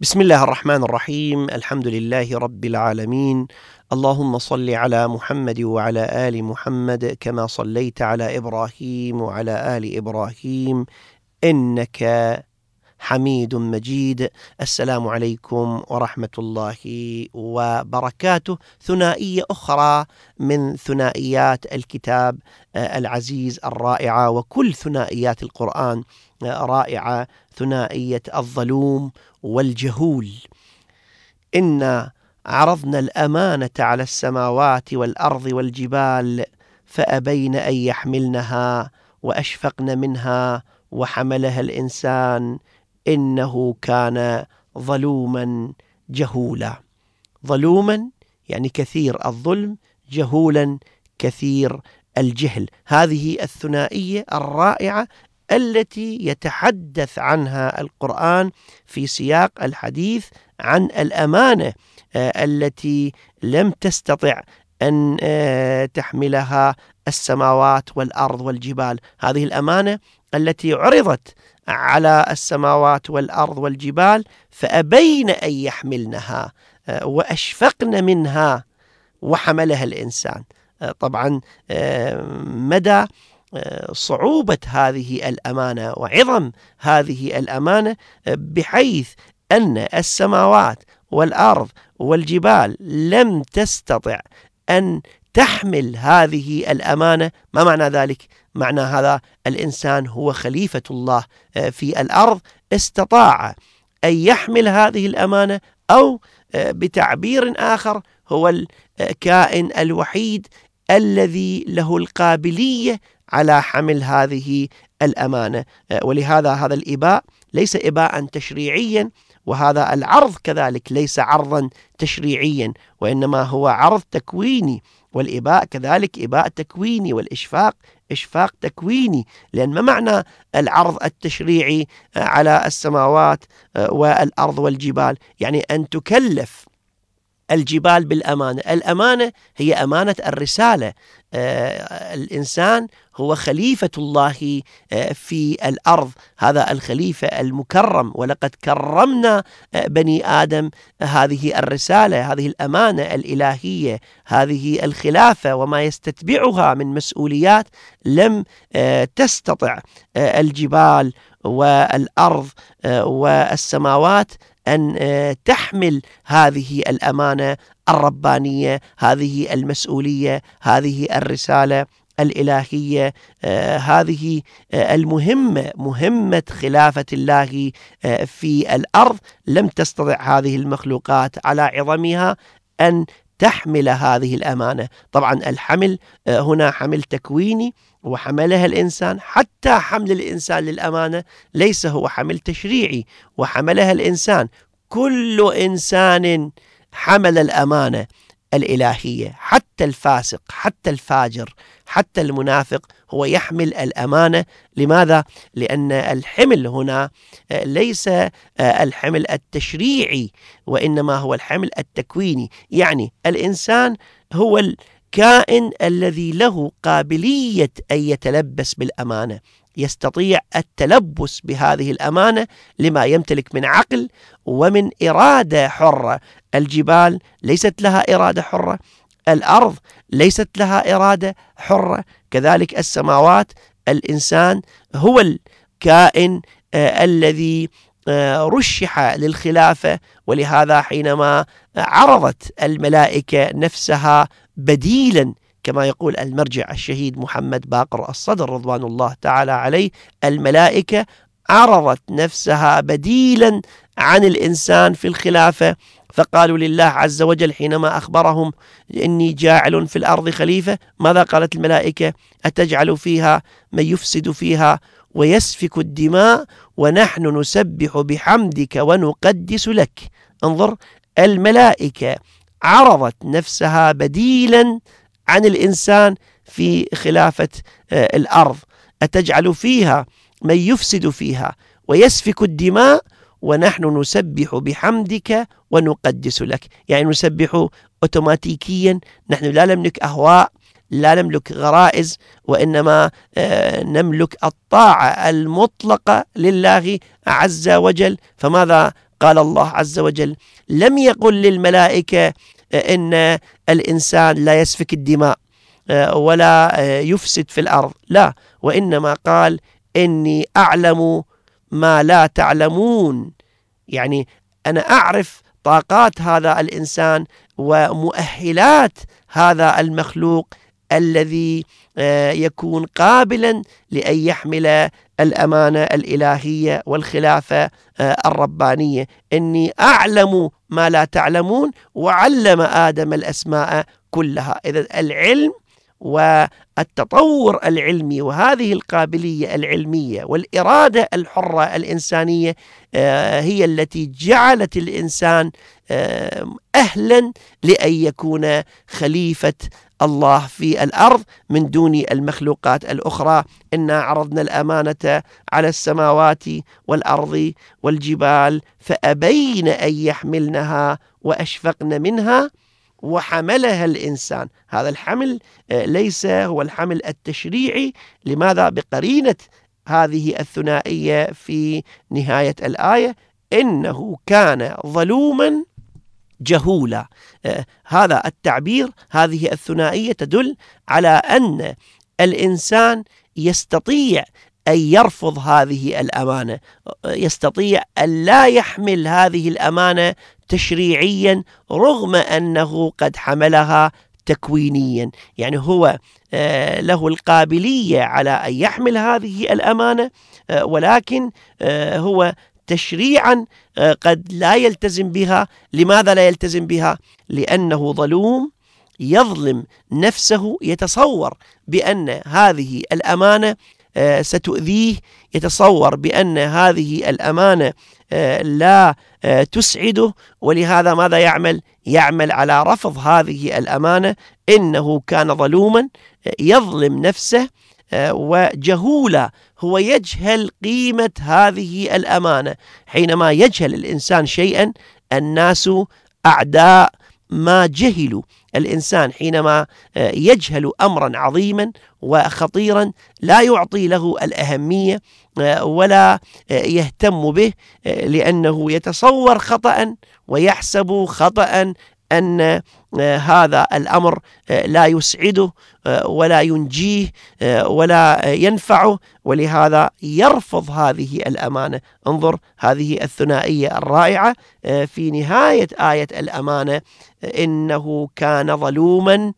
بسم الله الرحمن الرحيم الحمد لله رب العالمين اللهم صل على محمد وعلى ال محمد كما صليت على إبراهيم وعلى ال إبراهيم انك حميد مجيد. السلام عليكم ورحمة الله وبركاته. ثنائية أخرى من ثنائيات الكتاب العزيز الرائعة وكل ثنائيات القرآن رائعة ثنائية الظلوم والجهول. إنا عرضنا الأمانة على السماوات والأرض والجبال فأبين أن يحملنها وأشفقن منها وحملها الإنسان إنه كان ظلوما جهولا. ظلوما يعني كثير الظلم جهولا كثير الجهل. هذه الثنائية الرائعة التي يتحدث عنها القرآن في سياق الحديث عن الأمانة التي لم تستطع أن تحملها السماوات والأرض والجبال. هذه الأمانة التي عرضت على السماوات والأرض والجبال فأبين أن يحملنها وأشفقن منها وحملها الإنسان طبعا مدى صعوبة هذه الأمانة وعظم هذه الأمانة بحيث أن السماوات والأرض والجبال لم تستطع أن تحمل هذه الأمانة ما معنى ذلك؟ معنى هذا الإنسان هو خليفة الله في الأرض استطاع أن يحمل هذه الأمانة أو بتعبير آخر هو الكائن الوحيد الذي له القابلية على حمل هذه الأمانة. ولهذا هذا الإباء ليس إباء تشريعيا وهذا العرض كذلك ليس عرضا تشريعيا وإنما هو عرض تكويني. والإباء كذلك إباء تكويني والإشفاق إشفاق تكويني لأن ما معنى العرض التشريعي على السماوات والأرض والجبال؟ يعني أن تكلف الجبال بالأمانة. الأمانة هي أمانة الرسالة. آه الإنسان هو خليفة الله آه في الأرض. هذا الخليفة المكرم. ولقد كرمنا آه بني آدم هذه الرسالة هذه الأمانة الإلهية هذه الخلافة. وما يستتبعها من مسؤوليات لم تستطع الجبال والأرض والسماوات أن تحمل هذه الأمانة الربانية هذه المسؤولية هذه الرسالة الإلهية آه هذه آه المهمة مهمة خلافة الله آه في الأرض. لم تستطع هذه المخلوقات على عظمها أن تحمل هذه الأمانة. طبعا الحمل هنا حمل تكويني وحملها الإنسان حتى حمل الإنسان للأمانة ليس هو حمل تشريعي وحملها الإنسان. كل إنسان حمل الأمانة. الإلهية. حتى الفاسق حتى الفاجر حتى المنافق هو يحمل الأمانة. لماذا؟ لأن الحمل هنا آه، ليس آه، الحمل التشريعي وإنما هو الحمل التكويني. يعني الإنسان هو الكائن الذي له قابلية أن يتلبس بالأمانة. يستطيع التلبس بهذه الأمانة لما يمتلك من عقل ومن إرادة حرة. الجبال ليست لها إرادة حرة الأرض ليست لها إرادة حرة. كذلك السماوات الإنسان هو الكائن آه الذي آه رشح للخلافة ولهذا حينما عرضت الملائكة نفسها بديلا كما يقول المرجع الشهيد محمد باقر الصدر رضوان الله تعالى عليه الملائكة عرضت نفسها بديلا عن الإنسان في الخلافة فقالوا لله عز وجل حينما أخبرهم إني جاعل في الأرض خليفة ماذا قالت الملائكة؟ أتجعل فيها من يفسد فيها ويسفك الدماء ونحن نسبح بحمدك ونقدس لك. انظر الملائكة عرضت نفسها بديلا عن الإنسان في خلافة آه، الأرض. أتجعل فيها من يفسد فيها ويسفك الدماء؟ ونحن نسبح بحمدك ونقدس لك. يعني نسبح أوتوماتيكيا. نحن لا نملك أهواء لا نملك غرائز وإنما آه، نملك الطاعة المطلقة لله عز وجل. فماذا قال الله عز وجل؟ لم يقل للملائكة إن الإنسان لا يسفك الدماء آه، ولا آه، يفسد في الأرض. لا وإنما قال إني أعلم ما لا تعلمون. يعني أنا أعرف طاقات هذا الإنسان ومؤهلات هذا المخلوق الذي آه، يكون قابلا لأن يحمل الأمانة الإلهية والخلافة آه، الربانية. إني أعلم ما لا تعلمون وعلم آدم الأسماء كلها. إذا العلم والتطور العلمي وهذه القابلية العلمية والإرادة الحرة الإنسانية آه، هي التي جعلت الإنسان أهلا لأن يكون خليفة الله في الأرض من دون المخلوقات الأخرى. إنا عرضنا الأمانة على السماوات والأرض والجبال فأبين أن يحملنها وأشفقن منها وحملها الإنسان. هذا الحمل آه، ليس هو الحمل التشريعي. لماذا؟ بقرينة هذه الثنائية في نهاية الآية. إنه كان ظلوما جهولا. آه، هذا التعبير هذه الثنائية تدل على أن الإنسان يستطيع أن يرفض هذه الأمانة يستطيع أن لا يحمل هذه الأمانة تشريعيا رغم أنه قد حملها تكوينيا. يعني هو آه، له القابلية على أن يحمل هذه الأمانة آه، ولكن هو تشريعا آه، قد لا يلتزم بها لماذا لا يلتزم بها؟ لأنه ظلوم يظلم نفسه يتصور بأن هذه الأمانة آه، ستؤذيه يتصور بأن هذه الأمانة آه، لا تسعده ولهذا ماذا يعمل؟ يعمل على رفض هذه الأمانة إنه كان ظلوما يظلم نفسه وجهولا هو يجهل قيمة هذه الأمانة حينما يجهل الإنسان شيئا الناس أعداء ما جهلوا. الإنسان حينما آه، يجهل أمرا عظيما وخطيرا لا يعطي له الأهمية آه، ولا آه، يهتم به لأنه يتصور خطأ ويحسب خطأ أن آه، هذا الأمر آه، لا يسعده آه، ولا ينجيه ولا ينفعه ولهذا يرفض هذه الأمانة. انظر هذه الثنائية الرائعة في نهاية آية الأمانة إنه كان ظلوما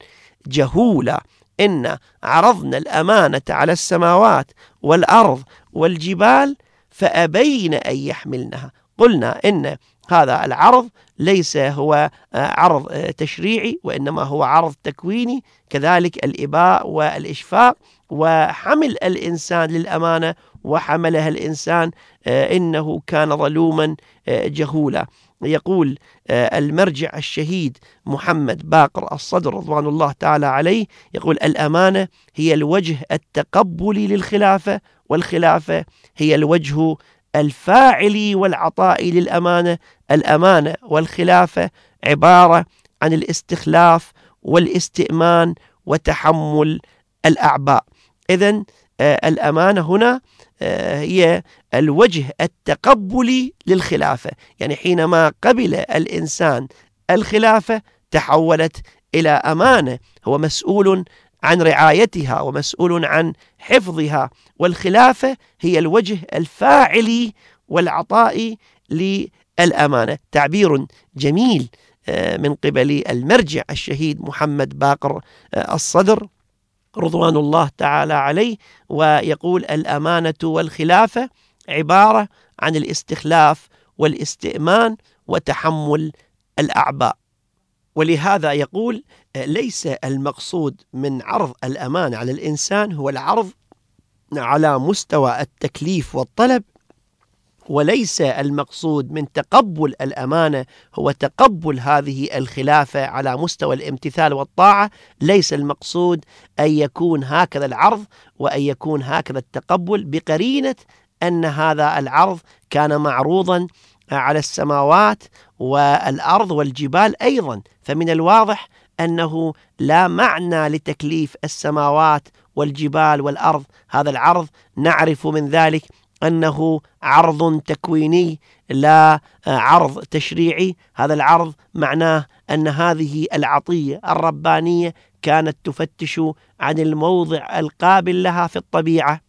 جهولا. إن عرضنا الأمانة على السماوات والأرض والجبال فأبين أن يحملنها. قلنا إن هذا العرض ليس هو آه، عرض آه، تشريعي وإنما هو عرض تكويني كذلك الإباء والإشفاق وحمل الإنسان للأمانة وحملها الإنسان آه، إنه كان ظلوما جهولا. يقول المرجع الشهيد محمد باقر الصدر رضوان الله تعالى عليه يقول الأمانة هي الوجه التقبلي للخلافة والخلافة هي الوجه الفاعلي والعطائي للأمانة الأمانة والخلافة عبارة عن الاستخلاف والاستئمان وتحمل الأعباء. إذا آه، الأمانة هنا آه، هي الوجه التقبلي للخلافة. يعني حينما قبل الإنسان الخلافة تحولت إلى أمانة. هو مسؤول عن رعايتها ومسؤول عن حفظها والخلافة هي الوجه الفاعلي والعطائي للأمانة. تعبير جميل آه، من قبل المرجع الشهيد محمد باقر الصدر رضوان الله تعالى عليه ويقول الأمانة والخلافة عبارة عن الاستخلاف والاستئمان وتحمل الأعباء. ولهذا يقول ليس المقصود من عرض الأمانة على الإنسان هو العرض على مستوى التكليف والطلب وليس المقصود من تقبل الأمانة هو تقبل هذه الخلافة على مستوى الامتثال والطاعة. ليس المقصود أن يكون هكذا العرض وأن يكون هكذا التقبل بقرينة أن هذا العرض كان معروضا على السماوات والأرض والجبال أيضا. فمن الواضح أنه لا معنى لتكليف السماوات والجبال والأرض. هذا العرض نعرف من ذلك أنه عرض تكويني لا عرض تشريعي. هذا العرض معناه أن هذه العطية الربانية كانت تفتش عن الموضع القابل لها في الطبيعة.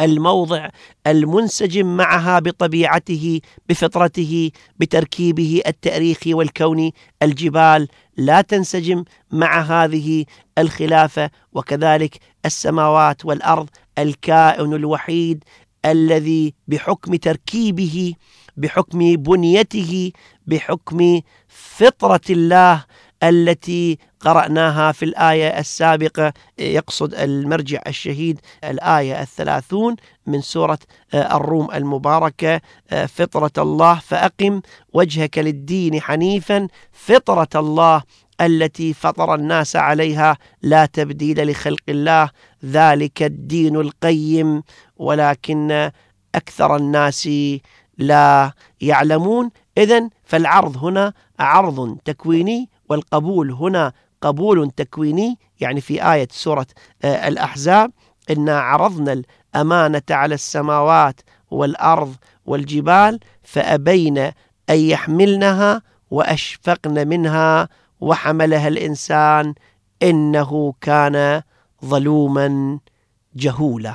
الموضع المنسجم معها بطبيعته بفطرته بتركيبه التاريخي والكوني. الجبال لا تنسجم مع هذه الخلافة وكذلك السماوات والأرض. الكائن الوحيد الذي بحكم تركيبه بحكم بنيته بحكم فطرة الله التي قرأناها في الآية السابقة يقصد المرجع الشهيد الآية الثلاثون من سورة الروم المباركة فطرة الله فأقم وجهك للدين حنيفا فطرة الله التي فطر الناس عليها لا تبديل لخلق الله ذلك الدين القيم ولكن أكثر الناس لا يعلمون. إذا فالعرض هنا عرض تكويني والقبول هنا قبول تكويني يعني في آية سورة آه، الأحزاب إنا عرضنا الأمانة على السماوات والأرض والجبال فأبين أن يحملنها وأشفقن منها وحملها الإنسان إنه كان ظلوما جهولا.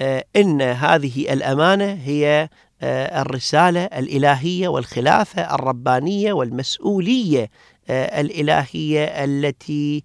آه، إن هذه الأمانة هي آه، الرسالة الإلهية والخلافة الربانية والمسؤولية آه، الإلهية التي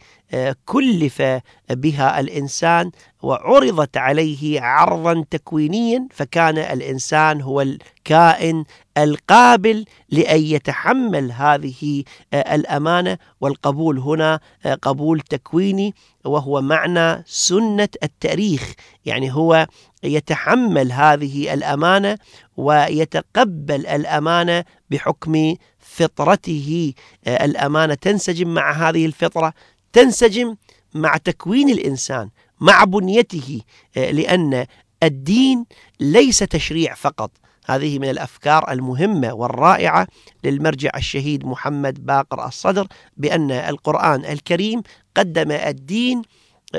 كلف بها الإنسان وعرضت عليه عرضا تكوينيا فكان الإنسان هو الكائن القابل لأن يتحمل هذه الأمانة. والقبول هنا قبول تكويني وهو معنى سنة التاريخ. يعني هو يتحمل هذه الأمانة ويتقبل الأمانة بحكم فطرته الأمانة. تنسجم مع هذه الفطرة تنسجم مع تكوين الإنسان مع بنيته لأن الدين ليس تشريع فقط. هذه من الأفكار المهمة والرائعة للمرجع الشهيد محمد باقر الصدر بأن القرآن الكريم قدم الدين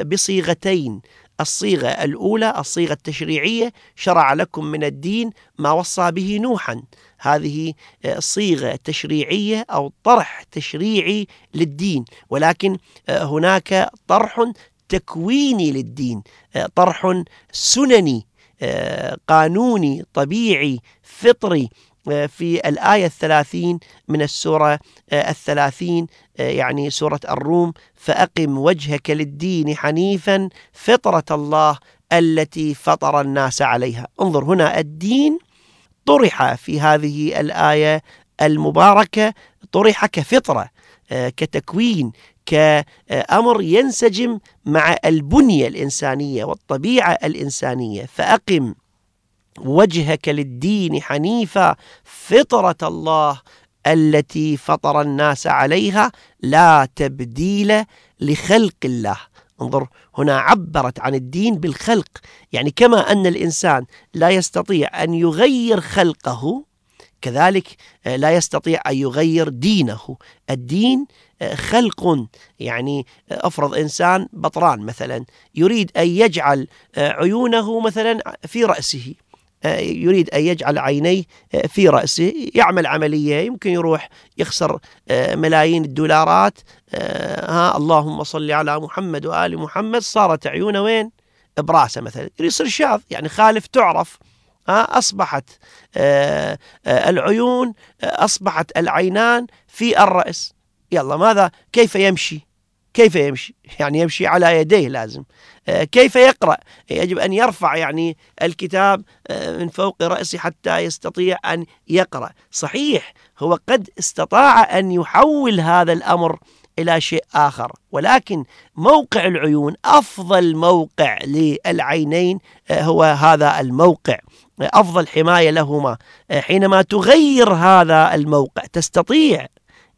بصيغتين الصيغة الأولى الصيغة التشريعية شرع لكم من الدين ما وصى به نوحا. هذه صيغة تشريعية أو طرح تشريعي للدين. ولكن هناك طرح تكويني للدين طرح سنني قانوني طبيعي فطري في الآية الثلاثين من السورة الثلاثين يعني سورة الروم فأقم وجهك للدين حنيفا فطرة الله التي فطر الناس عليها. انظر هنا الدين طرح في هذه الآية المباركة طرح كفطرة كتكوين كأمر ينسجم مع البنية الإنسانية والطبيعة الإنسانية. فأقم وجهك للدين حنيفا فطرة الله التي فطر الناس عليها لا تبديل لخلق الله. انظر هنا عبرت عن الدين بالخلق. يعني كما أن الإنسان لا يستطيع أن يغير خلقه كذلك لا يستطيع أن يغير دينه. الدين خلق. يعني أفرض إنسان بطران مثلا يريد أن يجعل عيونه مثلا في رأسه. يريد أن يجعل عينيه في رأسه يعمل عملية يمكن يروح يخسر ملايين الدولارات ها اللهم صل على محمد وآل محمد. صارت عيونه وين؟ برأسه مثلا. يصير شاذ يعني خالف تعرف أصبحت العيون أصبحت العينان في الرأس. يلا ماذا؟ كيف يمشي؟ كيف يمشي؟ يعني يمشي على يديه لازم. كيف يقرأ؟ يجب أن يرفع يعني الكتاب من فوق رأسه حتى يستطيع أن يقرأ. صحيح هو قد استطاع أن يحول هذا الأمر إلى شيء آخر ولكن موقع العيون أفضل موقع للعينين هو هذا الموقع. أفضل حماية لهما حينما تغير هذا الموقع تستطيع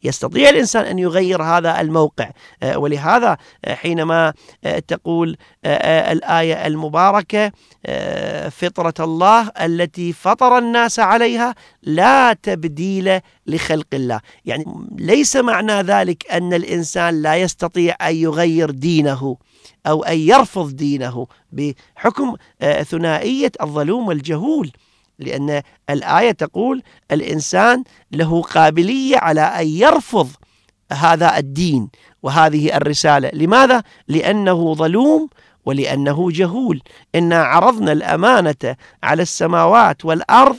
يستطيع الإنسان أن يغير هذا الموقع. آه، ولهذا آه، حينما آه، تقول الآية المباركة فطرة الله التي فطر الناس عليها لا تبديل لخلق الله. يعني ليس معنى ذلك أن الإنسان لا يستطيع أن يغير دينه أو أن يرفض دينه بحكم ثنائية الظلوم والجهول. لأن الآية تقول الإنسان له قابلية على أن يرفض هذا الدين وهذه الرسالة. لماذا؟ لأنه ظلوم ولأنه جهول. إنا عرضنا الأمانة على السماوات والأرض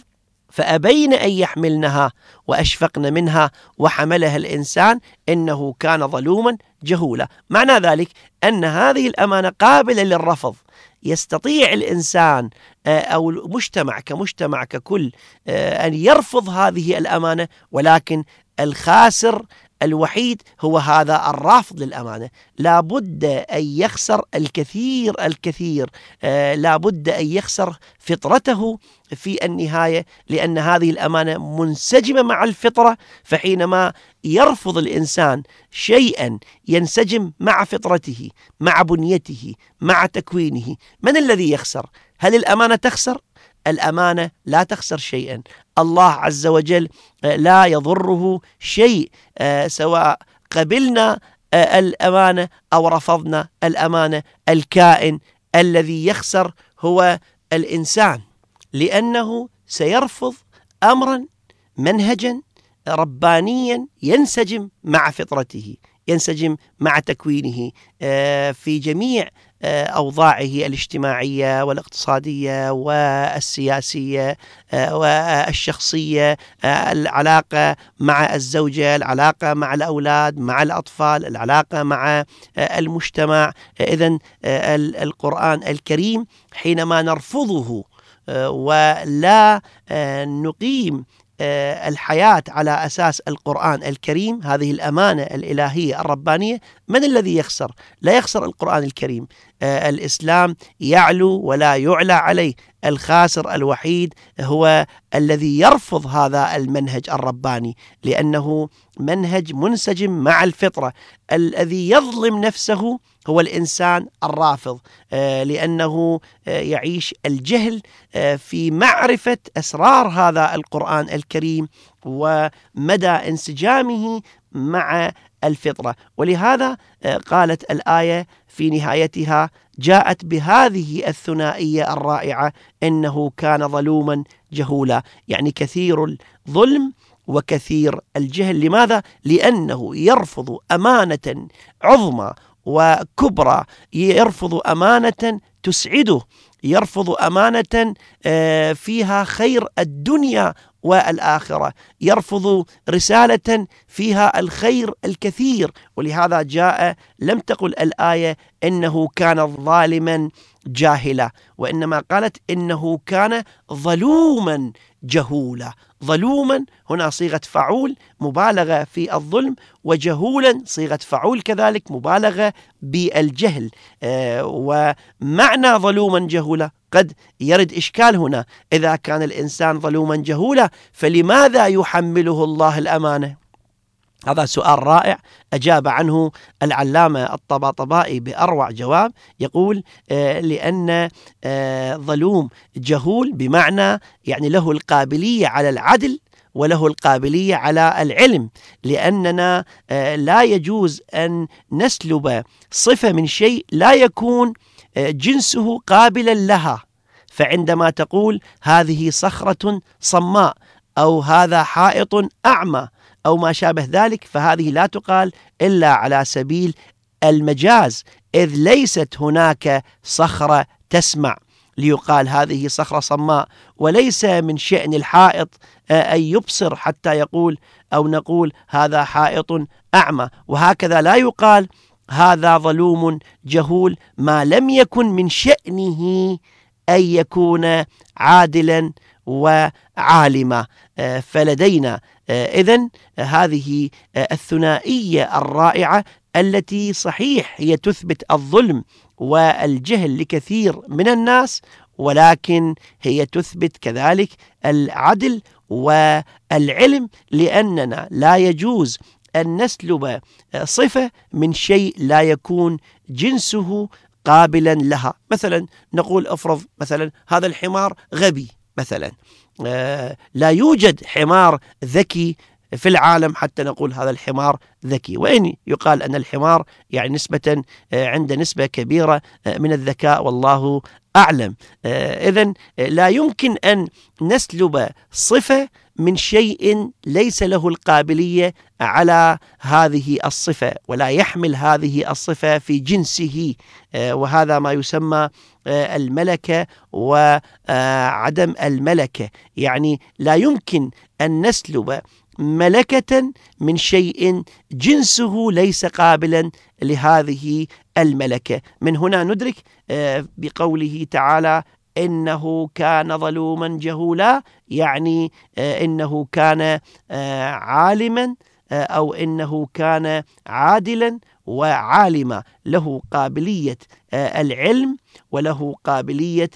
فأبين أن يحملنها وأشفقن منها وحملها الإنسان إنه كان ظلوما جهولا. معنى ذلك أن هذه الأمانة قابلة للرفض. يستطيع الإنسان آه، أو المجتمع كمجتمع ككل آه، أن يرفض هذه الأمانة ولكن الخاسر الوحيد هو هذا الرافض للأمانة لا بد أن يخسر الكثير الكثير آه، لا بد أن يخسر فطرته في النهاية لأن هذه الأمانة منسجمة مع الفطرة فحينما يرفض الإنسان شيئا ينسجم مع فطرته مع بنيته مع تكوينه من الذي يخسر؟ هل الأمانة تخسر؟ الأمانة لا تخسر شيئا. الله عز وجل آه، لا يضره شيء آه، سواء قبلنا آه، الأمانة أو رفضنا الأمانة. الكائن الذي يخسر هو الإنسان لأنه سيرفض أمرا منهجا ربانيا ينسجم مع فطرته ينسجم مع تكوينه في جميع أوضاعه الاجتماعية والاقتصادية والسياسية آه، والشخصية آه، العلاقة مع الزوجة العلاقة مع الأولاد مع الأطفال العلاقة مع المجتمع. إذا القرآن الكريم حينما نرفضه ولا نقيم آه، الحياة على أساس القرآن الكريم هذه الأمانة الإلهية الربانية من الذي يخسر؟ لا يخسر القرآن الكريم. آه، الإسلام يعلو ولا يعلى عليه. الخاسر الوحيد هو الذي يرفض هذا المنهج الرباني لأنه منهج منسجم مع الفطرة. الذي يظلم نفسه هو الإنسان الرافض آه، لأنه آه، يعيش الجهل في معرفة أسرار هذا القرآن الكريم ومدى انسجامه مع الفطرة. ولهذا قالت الآية في نهايتها جاءت بهذه الثنائية الرائعة إنه كان ظلوما جهولا. يعني كثير الظلم وكثير الجهل. لماذا؟ لأنه يرفض أمانة عظمى وكبرى يرفض أمانة تسعده يرفض أمانة آه، فيها خير الدنيا والآخرة يرفض رسالة فيها الخير الكثير ولهذا جاء لم تقل الآية إنه كان ظالما جاهلا وإنما قالت إنه كان ظلوما جهولا. ظلوما هنا صيغة فعول مبالغة في الظلم وجهولا صيغة فعول كذلك مبالغة بالجهل. آه، ومعنى ظلوما جهولا قد يرد إشكال هنا. إذا كان الإنسان ظلوما جهولا فلماذا يحمله الله الأمانة؟ هذا سؤال رائع أجاب عنه العلامة الطباطبائي بأروع جواب يقول آه، لأن آه، ظلوم جهول بمعنى يعني له القابلية على العدل وله القابلية على العلم لأننا آه، لا يجوز أن نسلب صفة من شيء لا يكون جنسه قابلا لها. فعندما تقول هذه صخرة صماء أو هذا حائط أعمى أو ما شابه ذلك فهذه لا تقال إلا على سبيل المجاز إذ ليست هناك صخرة تسمع. ليقال هذه صخرة صماء وليس من شأن الحائط آه، أن يبصر حتى يقول أو نقول هذا حائط أعمى. وهكذا لا يقال هذا ظلوم جهول ما لم يكن من شأنه أن يكون عادلا وعالما. آه، فلدينا إذا هذه آه، الثنائية الرائعة التي صحيح هي تثبت الظلم والجهل لكثير من الناس ولكن هي تثبت كذلك العدل والعلم لأننا لا يجوز أن نسلب صفة من شيء لا يكون جنسه قابلا لها. مثلا نقول افرض مثلا هذا الحمار غبي مثلا. آه، لا يوجد حمار ذكي في العالم حتى نقول هذا الحمار ذكي. وإن يقال أن الحمار يعني نسبة آه، عند نسبة كبيرة آه، من الذكاء والله أعلم. إذا لا يمكن أن نسلب صفة من شيء ليس له القابلية على هذه الصفة ولا يحمل هذه الصفة في جنسه. وهذا ما يسمى الملكة وعدم الملكة. يعني لا يمكن أن نسلب ملكة من شيء جنسه ليس قابلا لهذه الملكة. من هنا ندرك آه، بقوله تعالى إنه كان ظلوما جهولا يعني آه، إنه كان آه، عالما أو إنه كان عادلا وعالما. له قابلية العلم وله قابلية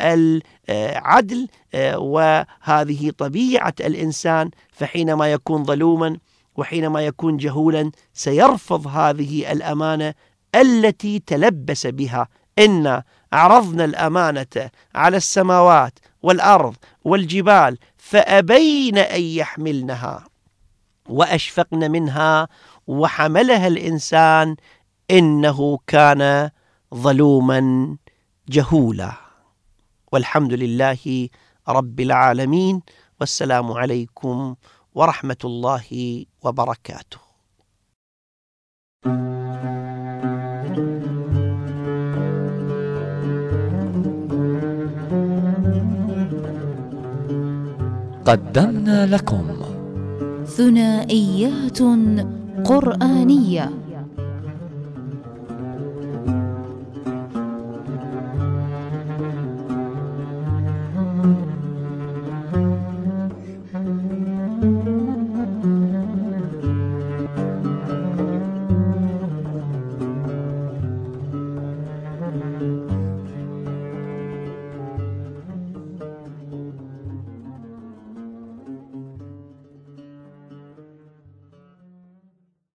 العدل وهذه طبيعة الإنسان. فحينما يكون ظلوما وحينما يكون جهولا سيرفض هذه الأمانة التي تلبس بها. إن عرضنا الأمانة على السماوات والأرض والجبال فأبين أن يحملنها وأشفقن منها وحملها الإنسان إنه كان ظلوما جهولا. والحمد لله رب العالمين والسلام عليكم ورحمة الله وبركاته. قدمنا لكم. ثنائيات قرآنية.